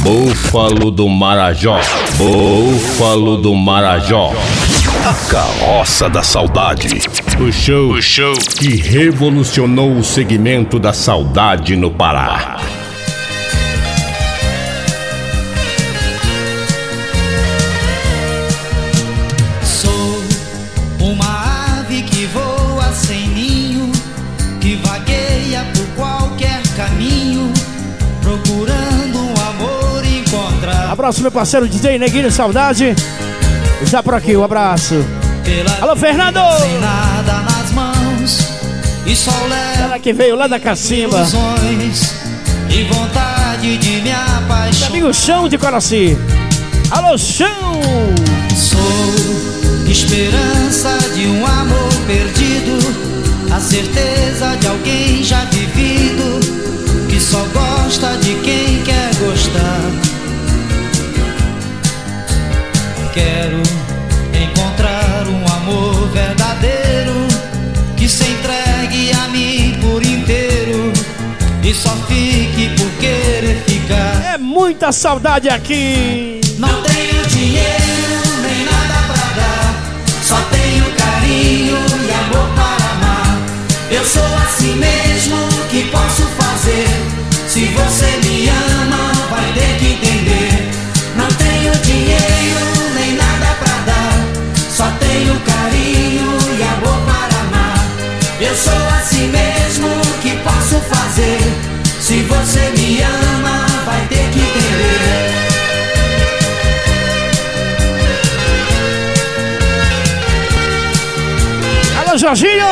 Búfalo do Marajó. Búfalo do Marajó. A carroça da saudade. O show, o show que revolucionou o segmento da saudade no Pará. Abraço, meu parceiro DJ Neguinho Saudade. Já por aqui, um abraço. Alô, Fernando! Sem nada nas mãos e só Ela que veio lá da Cacimba. e vontade de me apaixonar. amigo Chão de Coraci. Alô, Chão! Sou esperança de um amor perdido, a certeza de alguém já vivido, que só gosta de quem quer gostar. Quero encontrar um amor verdadeiro, que se entregue a mim por inteiro, e só fique por querer ficar. É muita saudade aqui. Não tenho dinheiro nem nada pra dar, só tenho Jorginho!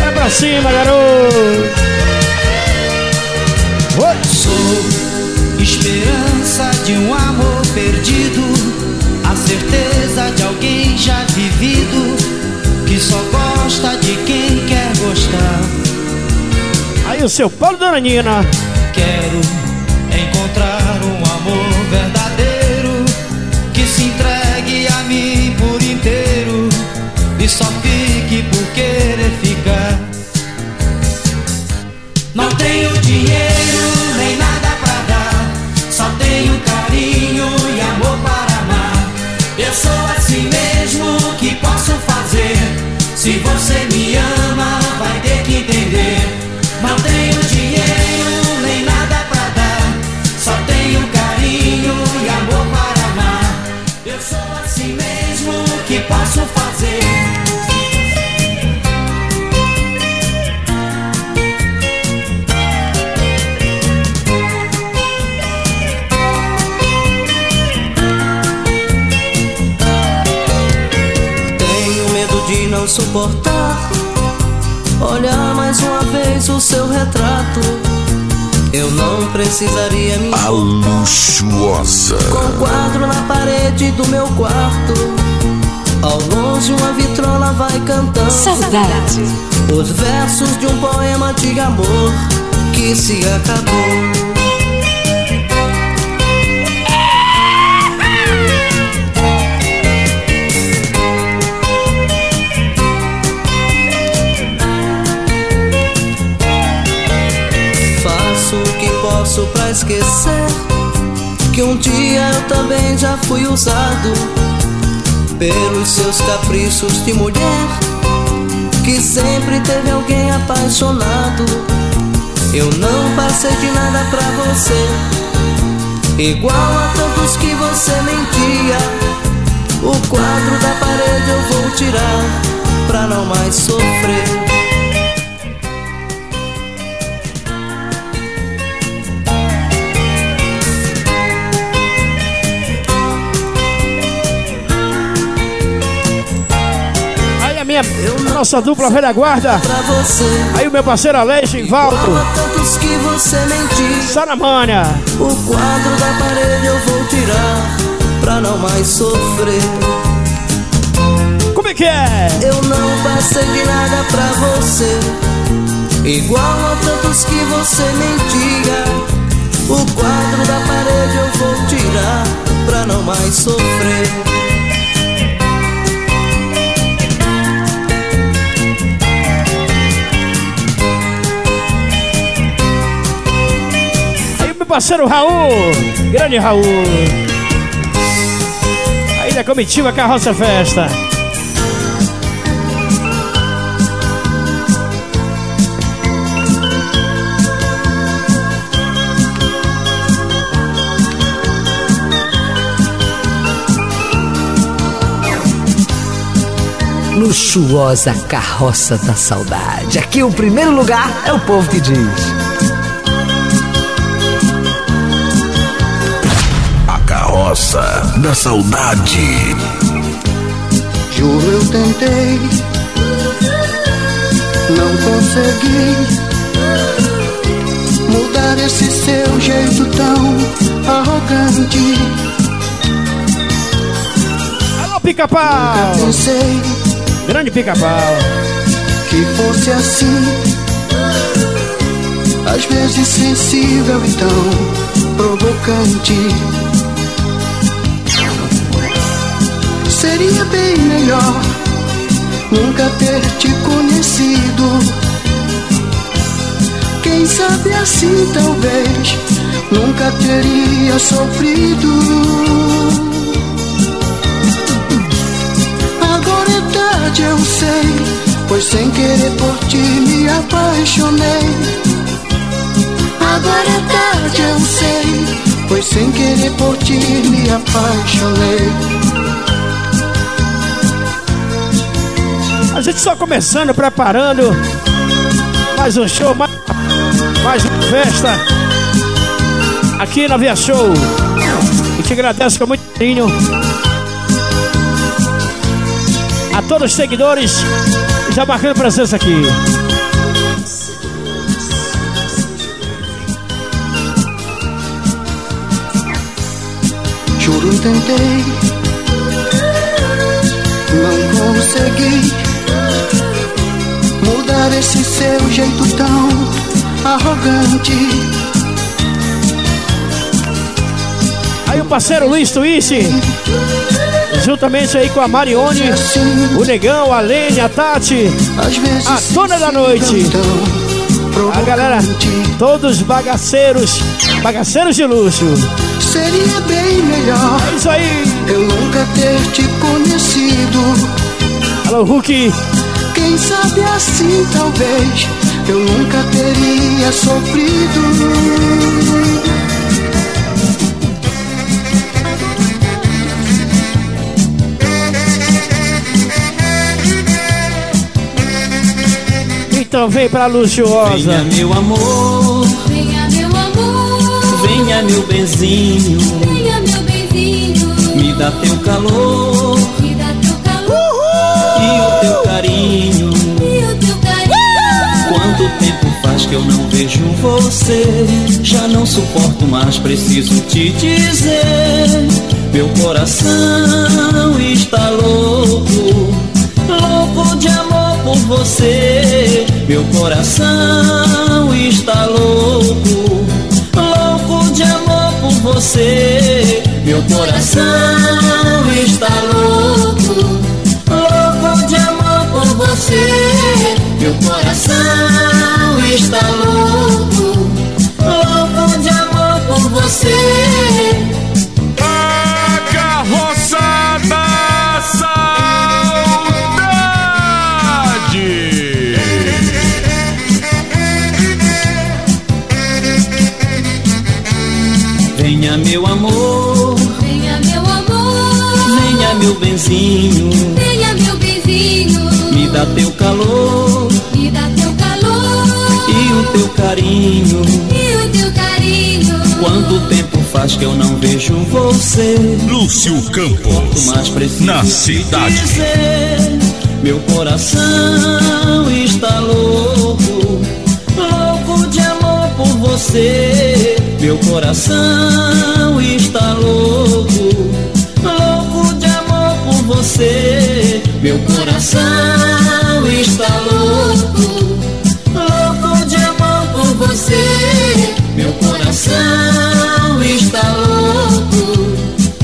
Vai pra cima, garoto! Oi. Sou esperança de um amor perdido, a certeza de alguém já vivido, que só gosta de quem quer gostar. Aí o seu Paulo Dona Nina. Quero encontrar um amor verdadeiro, só fique por querer ficar. Não tenho dinheiro suportar Olhar mais uma vez o seu retrato. Eu não precisaria me A luxuosa. Com um quadro na parede do meu quarto. Ao longe uma vitrola vai cantando. Saudade. Os versos de um poema de amor Que se acabou posso pra esquecer Que um dia eu também já fui usado Pelos seus caprichos de mulher Que sempre teve alguém apaixonado. Eu não passei de nada pra você Igual a tantos que você mentia. O quadro da parede eu vou tirar Pra não mais sofrer minha nossa dupla velha guarda. Aí o meu parceiro Aleixo e Valdo. Igual a tantos que você mentia Só na manha. O quadro da parede eu vou tirar Pra não mais sofrer Como é que é? Eu não passei de nada pra você Igual a tantos que você mentia O quadro da parede eu vou tirar Pra não mais sofrer parceiro Raul, grande Raul. Aí da comitiva Carroça Festa. luxuosa carroça da saudade. Aqui o primeiro lugar é o povo que diz. Da saudade. Juro, eu tentei, não consegui mudar esse seu jeito tão arrogante. Alô, pica-pau! Pensei Grande pica-pau. Que fosse assim, às vezes sensível e tão provocante. Seria bem melhor nunca ter te conhecido. Quem sabe assim talvez nunca teria sofrido. verdade eu sei, pois sem querer por ti me apaixonei. Agora é tarde eu sei, pois sem querer por ti me apaixonei. A gente só começando, preparando mais um show, mais, mais uma festa aqui na Via Show. E te agradeço com muito carinho a todos os seguidores já marcando presença aqui. Juro, tentei, não consegui mudar esse seu jeito tão arrogante. Aí o parceiro Luiz Twist juntamente aí com a Marione, o Negão, a Lene, a Tati, a Dona da Noite. A galera, todos bagaceiros, bagaceiros de luxo. Seria bem melhor é isso aí. eu nunca ter te conhecido. Alô, Hulk. Quem sabe assim talvez eu nunca teria sofrido. Então vem pra luxuosa. Venha meu amor, venha meu amor, venha meu benzinho, venha meu benzinho, me dá teu calor, me dá teu calor e o teu carinho. Faz que eu não vejo você? Já não suporto mais, preciso te dizer. Meu coração está louco, louco de amor por você. Meu coração está louco, louco de amor por você. Meu coração carinho. e o teu carinho. Quanto tempo faz que eu não vejo você? Lúcio Quanto Campos. mais preciso Na cidade. dizer, meu coração está louco, louco de amor por você. Meu coração está louco, louco de amor por você. Meu coração está louco, você. Meu coração está louco,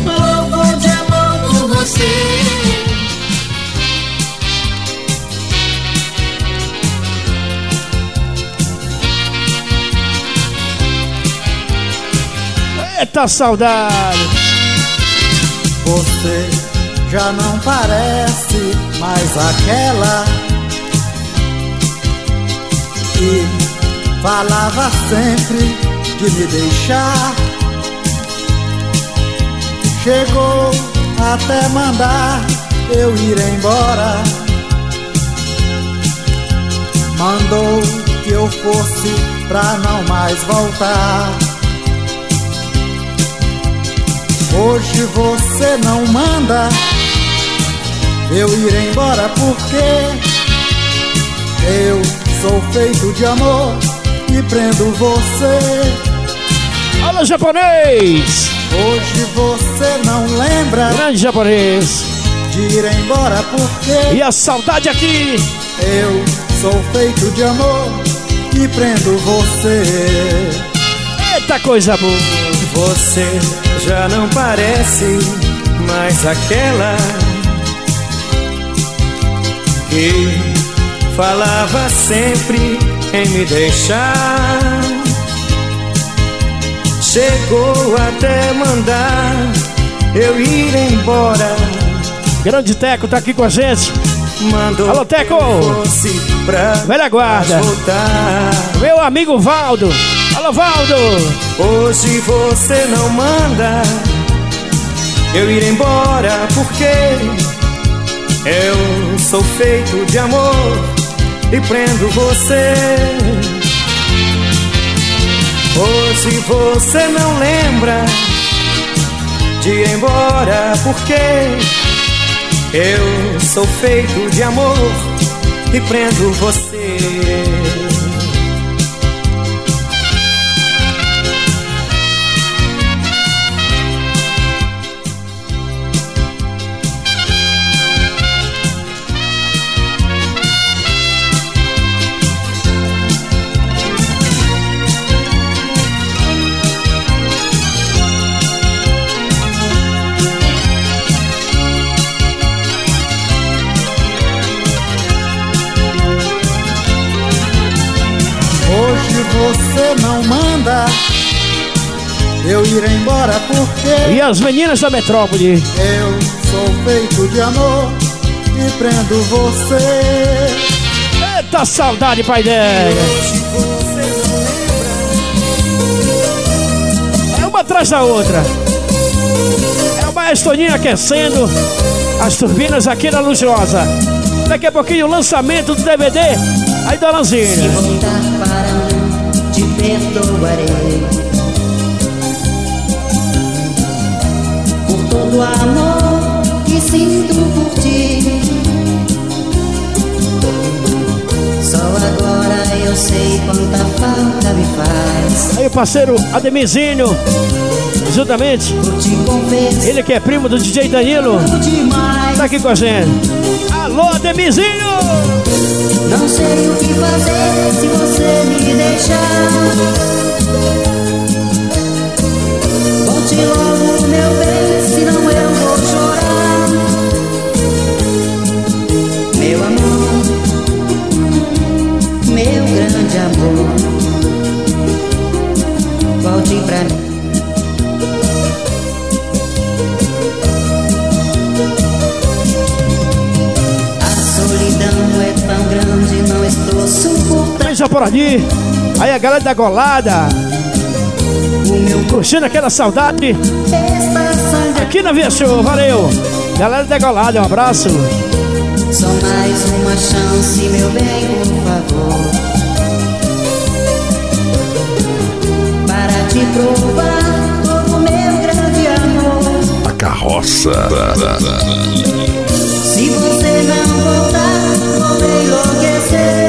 louco de amor por você. Eita saudade! Você já não parece mais aquela falava sempre de me deixar. Chegou até mandar eu ir embora. Mandou que eu fosse pra não mais voltar. Hoje você não manda eu ir embora porque eu sou feito de amor e prendo você. Alô, japonês! Hoje você não lembra Grande japonês! de ir embora porque E a saudade aqui! eu sou feito de amor e prendo você. Eita coisa boa! Você já não parece mais aquela que falava sempre em me deixar. Chegou até mandar eu ir embora. Grande Teco tá aqui com a gente. Mandou Alô, Teco! Velha guarda. Meu amigo Valdo. Alô, Valdo! Hoje você não manda eu ir embora porque eu sou feito de amor e prendo você. Hoje você não lembra de ir embora porque eu sou feito de amor e prendo você. Não manda eu ir embora porque E as meninas da metrópole. eu sou feito de amor e prendo você. Eita saudade, pai dela! É uma atrás da outra. É o Maestro Toninho aquecendo as turbinas aqui na Luxuosa. Daqui a pouquinho o lançamento do DVD aí da Se perdoarei. Por todo o amor que sinto por ti. Só agora eu sei quanta falta me faz. Aí parceiro Ademizinho, juntamente, ele que é primo do DJ Danilo, tá aqui com a gente. Alô, Ademizinho! Não sei o que fazer se você me deixar. Volte logo, meu bem, senão eu vou chorar. Meu amor, meu grande amor, volte pra mim. Por ali. Aí a galera da Golada, O meu corpo curtindo aquela saudade aqui na Via Show. Valeu! Galera da Golada, um abraço. Só mais uma chance, meu bem, por favor. Para te provar todo o meu grande amor. A carroça. Se você não voltar, vou enlouquecer.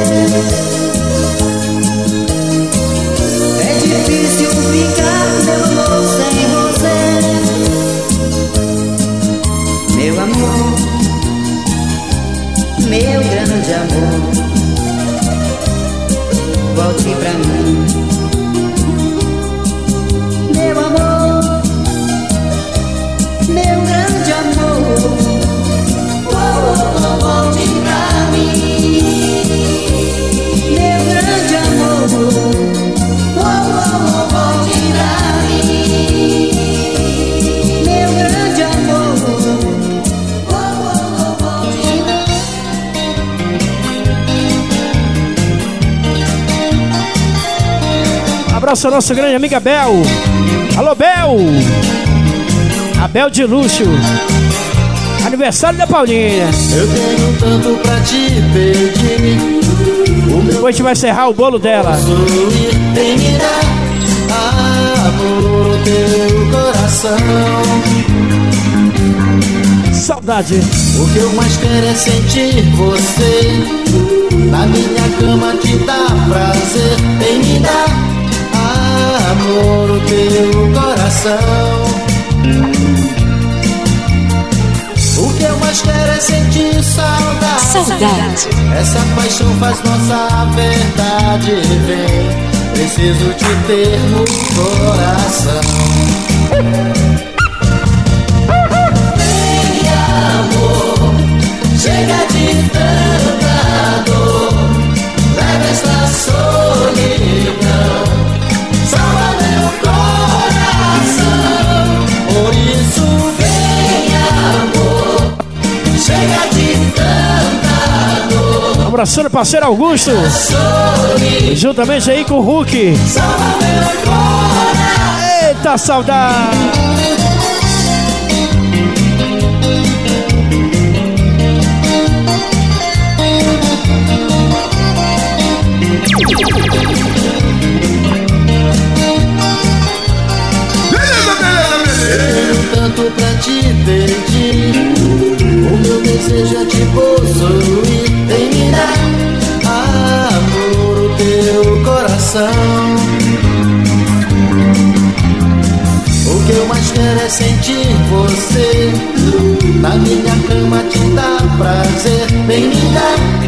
Meu grande amor, volte pra mim. Abraço à nossa grande amiga Bel. Alô, Bel! A Bel de luxo. Aniversário da Paulinha. Eu tenho tanto pra te pedir. Depois a gente vai encerrar o bolo dela. Tem me dar amor teu coração. Saudade. O que eu mais quero é sentir você. Na minha cama te dá prazer. Tem me dar amor o teu coração. O que eu mais quero é sentir saudade. Saudade. Essa paixão faz nossa verdade. Vem, preciso te ter no coração. Chega de tanta dor. Leva esta solidão. Abraçando o parceiro Augusto. Juntamente aí com o Hulk. Eita saudade! Tenho tanto pra te pedir É te possuir. Tem me dar amor o teu coração. O que eu mais quero é sentir você. Na minha cama te dá prazer. Vem me dar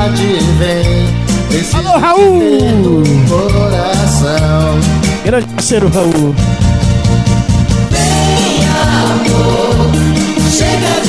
verdade. Vem, preciso Alô, Raul! coração. Grande parceiro Raul. Vem, amor, chega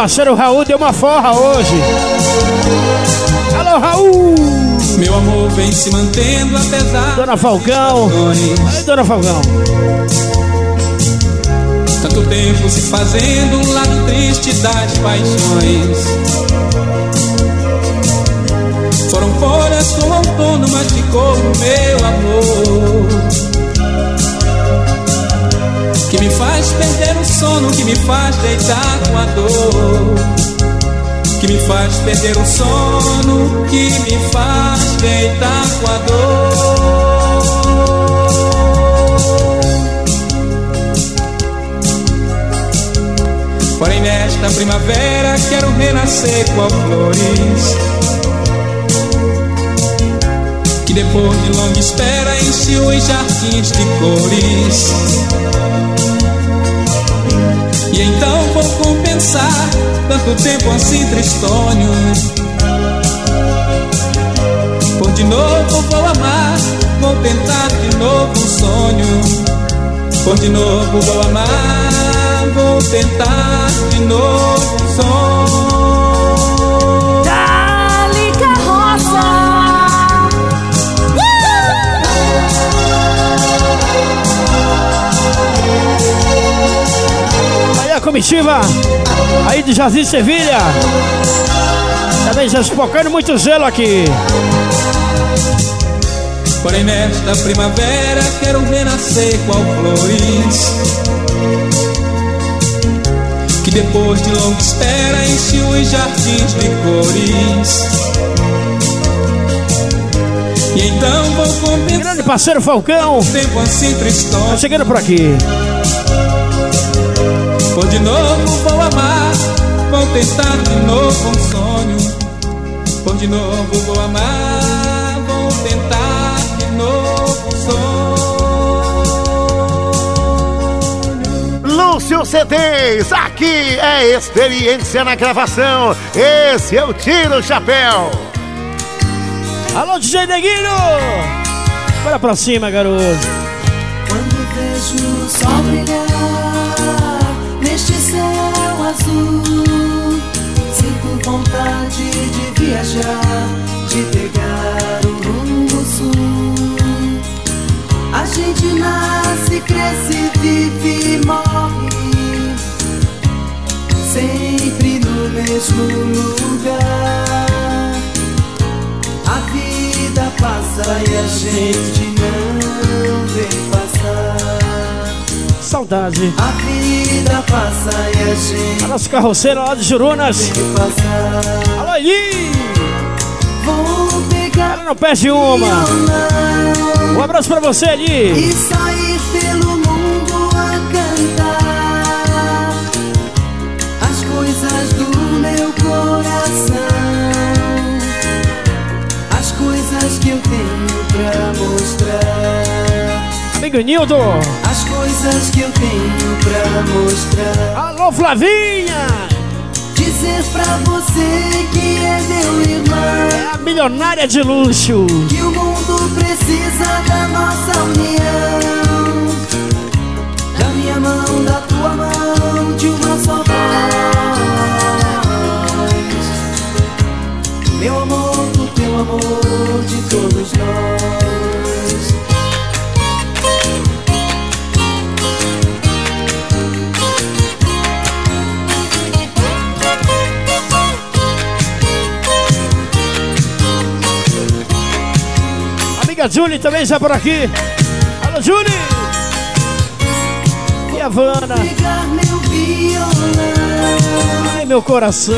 parceiro Raul deu uma forra hoje. Alô, Raul! Meu amor vem se mantendo apesar Dona Falcão. Aí, Dona Falcão. Tanto tempo se fazendo um lado triste das paixões Foram folhas com outono, mas ficou o meu amor Que me faz perder o sono, que me faz deitar com a dor. Que me faz perder o sono, que me faz deitar com a dor. Porém nesta primavera quero renascer qual flores Que depois de longa espera enche os jardins de cores E então vou compensar tanto tempo assim tristonho Por de novo vou amar, vou tentar de novo um sonho por de novo vou amar, vou tentar de novo um som. Comitiva. Aí de Jazi Sevilha. Também já espocando muito zelo aqui. Porém nesta primavera quero renascer qual flores Que depois de longa espera enche os jardins de cores E então vou compensar Grande parceiro Falcão. tempo assim Tá tristonho chegando por aqui. Vou de novo, vou amar, vou tentar de novo um sonho. Vou de novo, vou amar, vou tentar de novo um sonho. Lúcio CDs, aqui é experiência na gravação. Esse é eu tiro o chapéu. Alô, DJ Neguinho! Bora pra cima, garoto. Quando vejo o sol brilhar azul, sinto vontade de viajar, de pegar o rumo sul. A gente nasce, cresce, vive e morre, sempre no mesmo lugar. A vida passa e a gente não vem passar. Saudade. A vida passa e a gente A nossa carroceira lá de Jurunas. Alô, Eli! Vou pegar Ela não perde uma. Um abraço pra você, Eli. e sair pelo mundo a cantar as coisas do meu coração, as coisas que eu tenho pra mostrar, Amigo Nildo. As coisas que eu tenho pra mostrar. Alô, Flavinha. Dizer pra você que é meu irmão. É a milionária de luxo. Que o mundo precisa da nossa união. Da minha mão, da tua mão, de uma só voz. Meu amor, do teu amor, de todos nós. Amiga Julie também já por aqui. Alô, Julie. E a violão Ai, meu coração.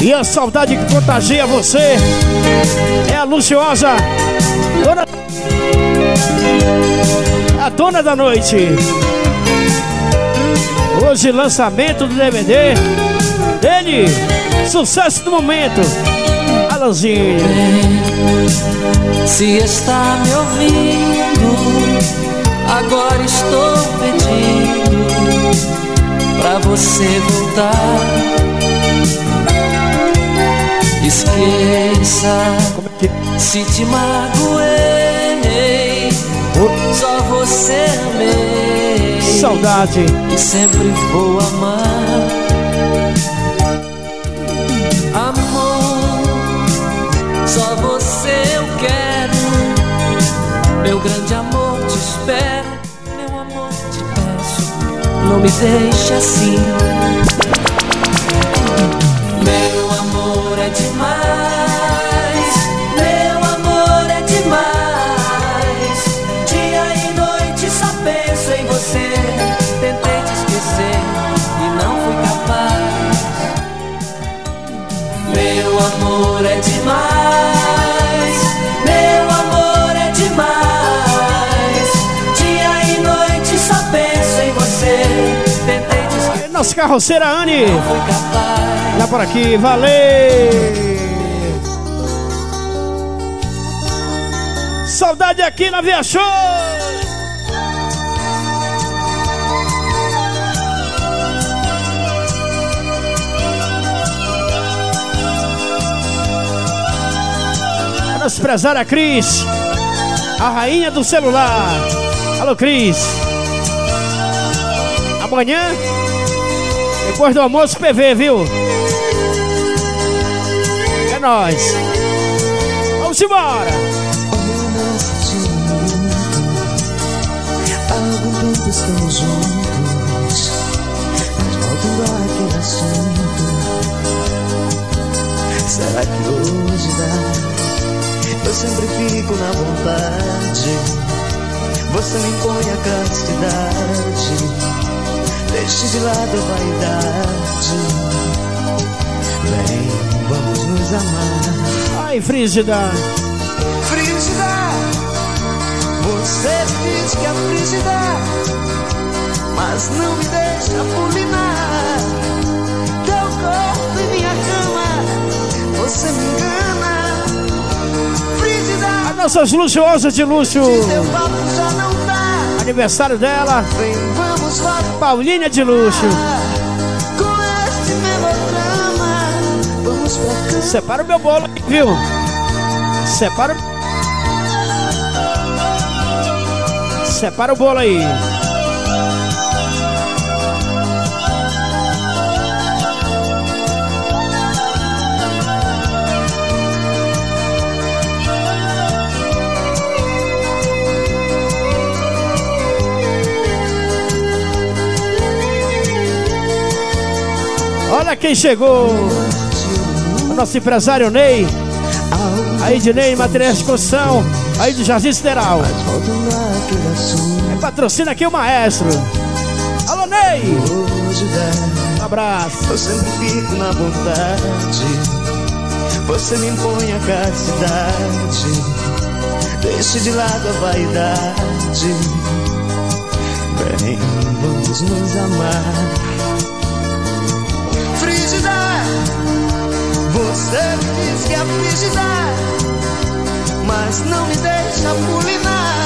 E a saudade que contagia você é a Luciosa. Dona... A dona da noite. Hoje lançamento do DVD dele. Sucesso do momento. Alôzinho. Se está me ouvindo, agora estou pedindo pra você voltar. Esqueça se te magoei, só você amei. Saudade. E sempre vou amar. Amor, só você eu quero. Meu grande amor, te espero. Meu amor, te peço. Não me deixe assim. Carroceira Anne. Já por aqui, valeu! Saudade aqui na Via Show! A nossa empresária Cris, a rainha do celular. Alô, Cris. Amanhã, depois do almoço, PV, viu? É nóis. Vamos embora. Algum tempo estamos juntos, mas voltando àquele assunto. Será que hoje dá? Eu sempre fico na vontade. Você me impõe a castidade. Deixe de lado a vaidade. Vem, vamos nos amar. Ai, Frígida. Frígida, você diz que é frígida, mas não me deixa fulminar. Teu corpo e minha cama, você me engana. Frígida, Nossas luxuosas de luxo. Aniversário dela, Vem, vamos Paulinha de luxo. Separa o meu bolo aí, viu? Separa. Separa o bolo aí. Olha quem chegou! O nosso empresário Ney. Aí de Ney, materiais de construção. Aí do Jardim Sideral. É patrocina aqui o maestro. Alô, Ney! Um abraço. Eu sempre fico na vontade. Você me impõe a castidade. Deixe de lado a vaidade. Bem, vamos nos amar. Você diz que é frígida, mas não me deixa pulinar.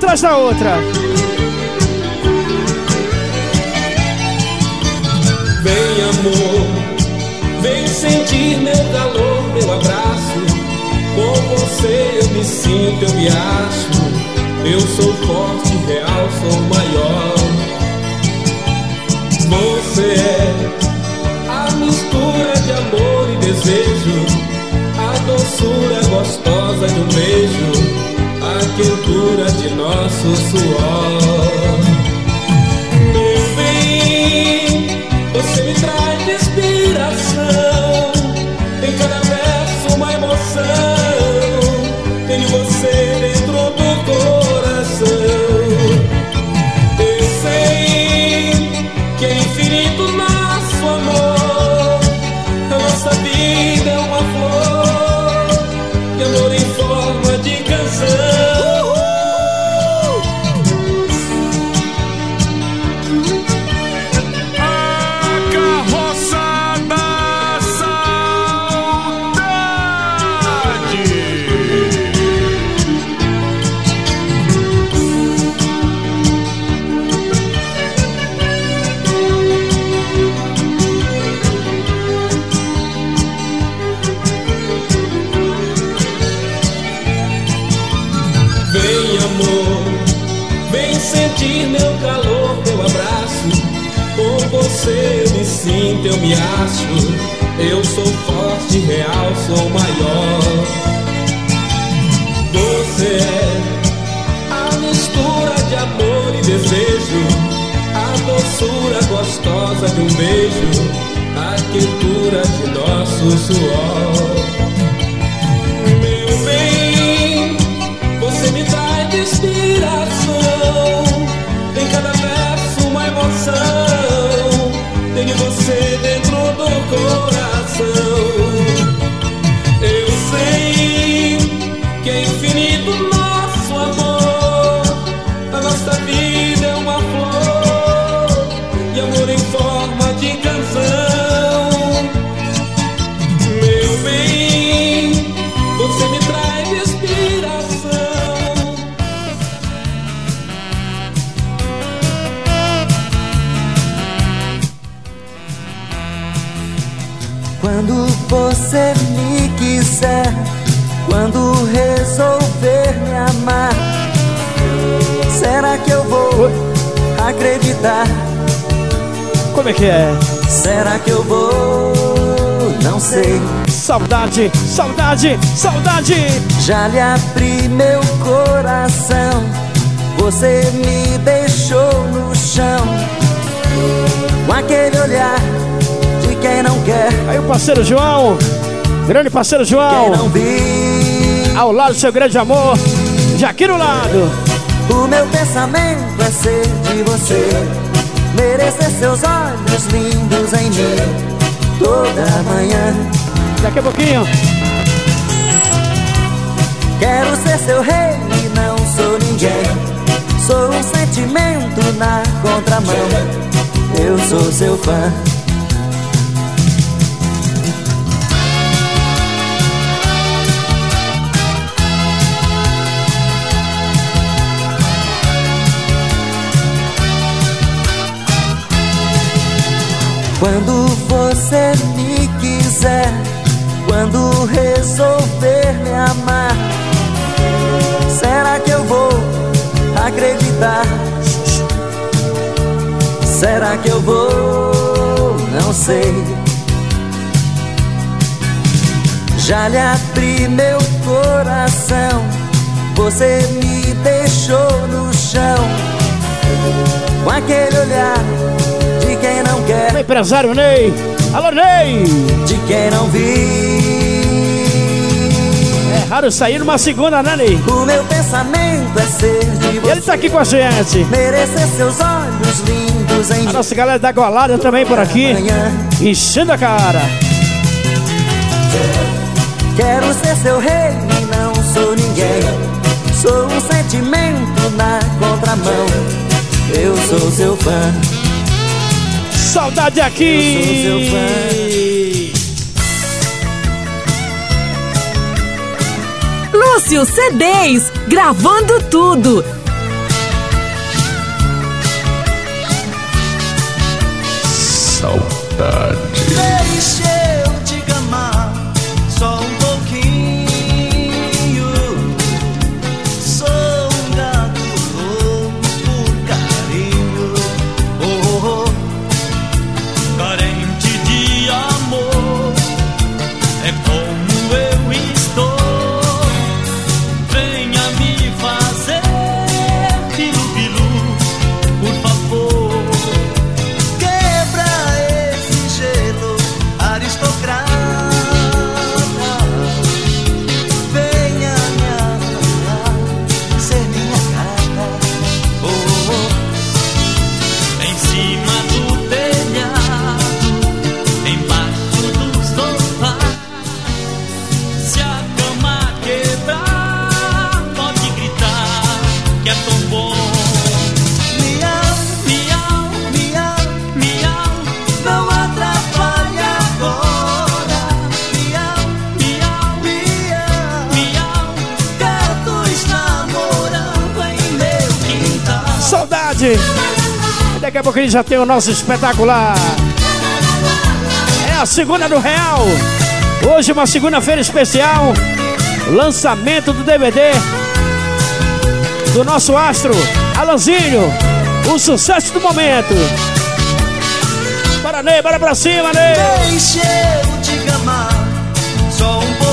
Atrás da outra. Vem amor, vem sentir meu calor, meu abraço. Com você eu me sinto, eu me acho. Eu sou forte, real, sou maior. Você é a mistura de amor e desejo, a doçura gostosa de um beijo, quentura de nosso suor. Sou maior. Você é a mistura de amor e desejo, a doçura gostosa de um beijo, a quietura de nosso suor. Saudade, saudade, saudade. Já lhe abri meu coração, você me deixou no chão, com aquele olhar de quem não quer. Aí o parceiro João, grande parceiro João. Quem não vi. Ao lado do seu grande amor, já aqui no lado. O meu pensamento é ser de você, merecer seus olhos lindos em mim toda manhã. Daqui a pouquinho. Quero ser seu rei e não sou ninguém. Sou um sentimento na contramão. Eu sou seu fã. Quando você me quiser, quando resolver me amar, será que eu vou acreditar? Será que eu vou? Não sei. Já lhe abri meu coração, você me deixou no chão, com aquele olhar de quem não quer. Empresário Ney. Alô, Ney. De quem não vi. Raro sair numa segunda, né, Ney? O meu pensamento é ser de você. E ele tá aqui com a gente. Merecer seus olhos lindos em A nossa galera da Golada também por aqui. Enchendo a cara. Quero ser seu rei e não sou ninguém. Sou um sentimento na contramão. Eu sou seu fã. Saudade aqui. Eu sou seu fã. Lúcio C10, gravando tudo. Saudade. Saudade. E daqui a pouquinho já tem o nosso espetacular. É a segunda do Real. Hoje uma segunda-feira especial. Lançamento do DVD do nosso astro Alanzinho. O sucesso do momento. Bora, Ney, bora pra cima, Ney! Deixa eu te amar só um pouquinho.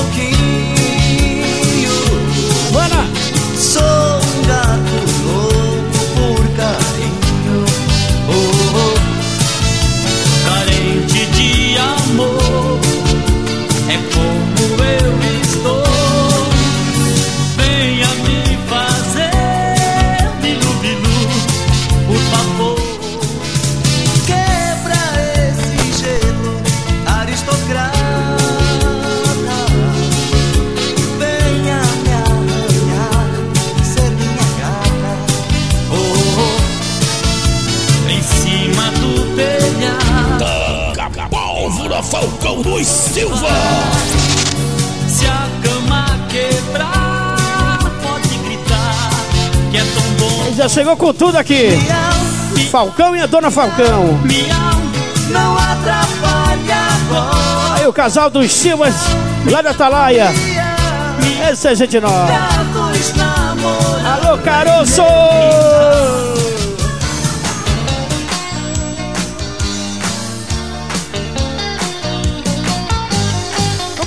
Dos Silva! Se a cama quebrar Pode gritar Que é tão bom Já chegou com tudo aqui. Falcão e a dona Falcão. Miau Não atrapalhe agora. Aí o casal dos Silvas, lá da Atalaia. Esse é gente nova. Alô, caroço!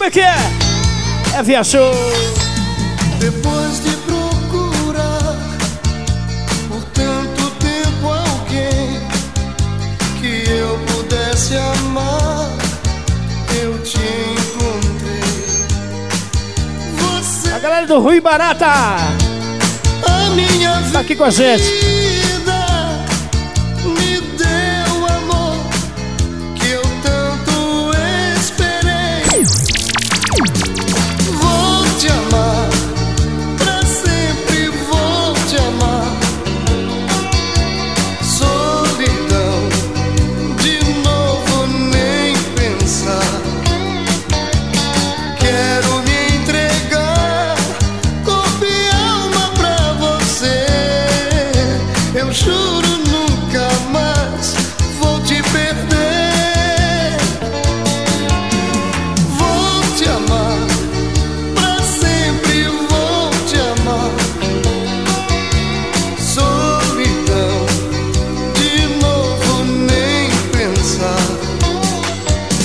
Como é que é? É via show. Depois de procurar por tanto tempo alguém que eu pudesse amar, eu te encontrei. Você A galera do Rui Barata a minha tá aqui com a gente.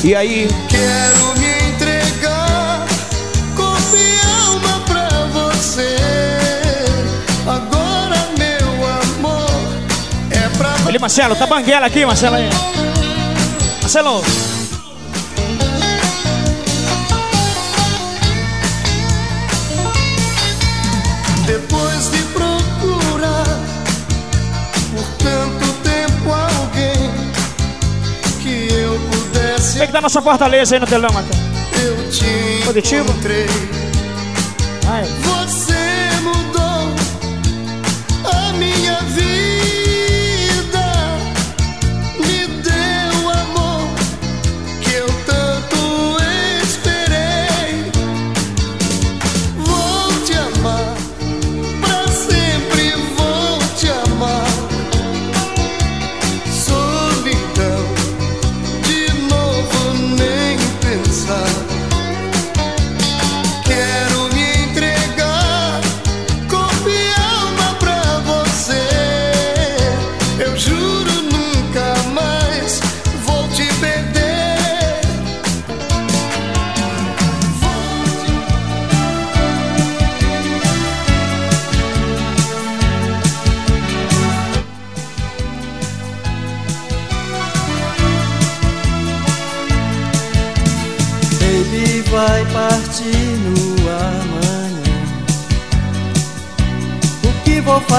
E aí? Quero me entregar, corpo e alma pra você. Agora, meu amor, é pra Ele, Marcelo, tá banguela aqui, Marcelo aí. Marcelo. Pudesse Tem que dar nossa fortaleza aí no telão, te Positivo? encontrei. Vai. Você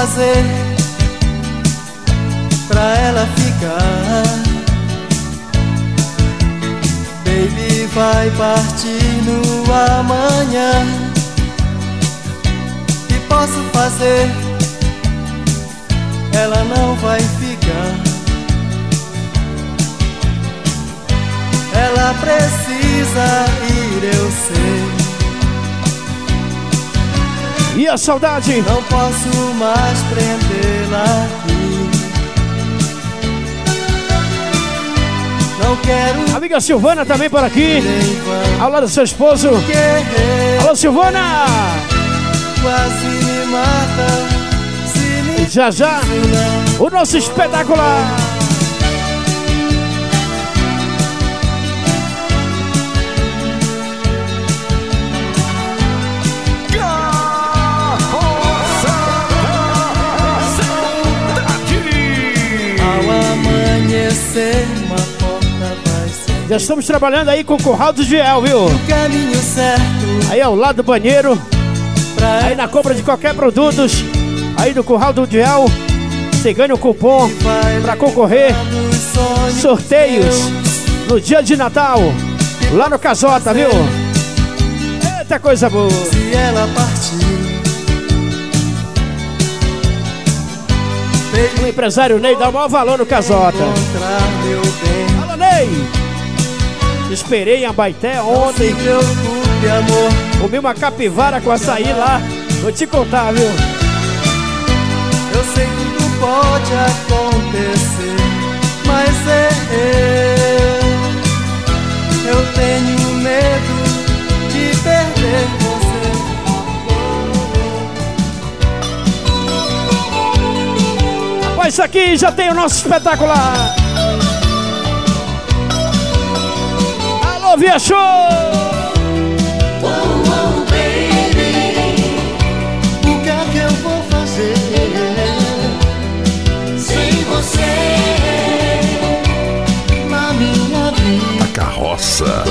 fazer pra ela ficar? Baby vai partir no amanhã. Que posso fazer? Ela não vai ficar. Ela precisa ir, eu sei. E a saudade? Não posso mais prendê-la aqui. Não quero Amiga Silvana também por aqui. Ao lado do seu esposo. Alô, Silvana! Quase me mata. Se me Já já, o nosso espetacular. Já estamos trabalhando aí com o Curral do Giel, viu? caminho certo. Aí ao lado do banheiro. Aí na compra de qualquer produtos. Aí do Curral do Giel. Você ganha o cupom para concorrer. Sorteios no dia de Natal. Lá no Casota, viu? Eita coisa boa. Se ela partir. O empresário Ney dá o maior valor no Casota. Fala, Ney! Esperei em Abaité ontem. Preocupe, amor. Comi uma capivara com açaí lá. Vou te contar, viu? Eu sei que tudo pode acontecer, mas é eu. Eu tenho medo Isso aqui já tem o nosso espetacular. Alô, Via Show! Oh, baby, o que é que eu vou fazer sem você na minha vida? A carroça.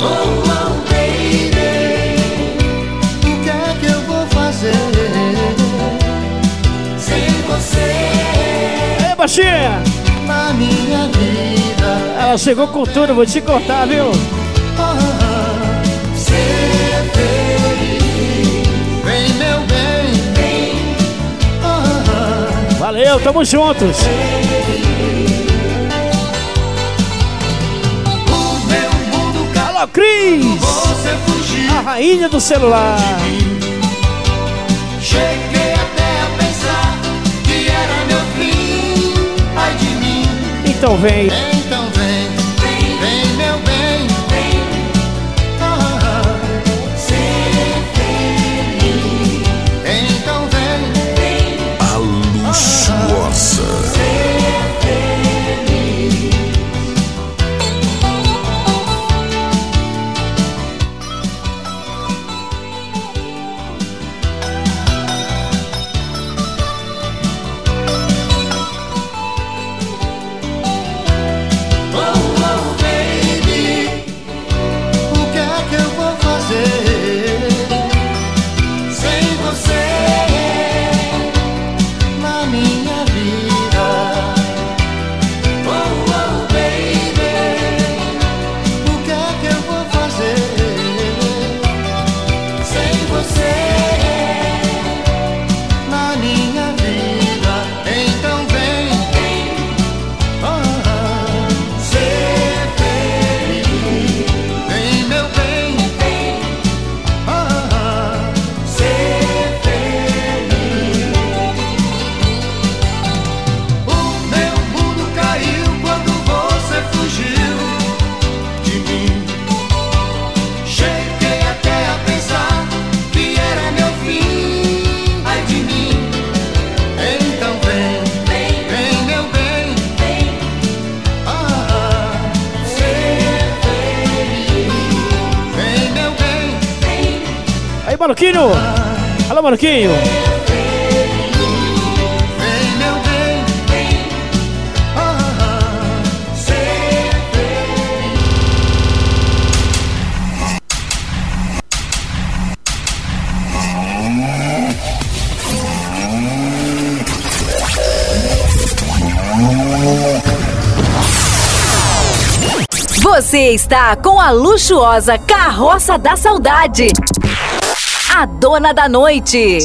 Oh, baixinha! na minha vida? Ela chegou com tudo, vou te contar, viu? Meu bem, Valeu, tamo juntos. o meu mundo Alô, Cris! A rainha do celular. Cheguei então vem, Feliz. Você está com a luxuosa Carroça da Saudade. A dona da noite.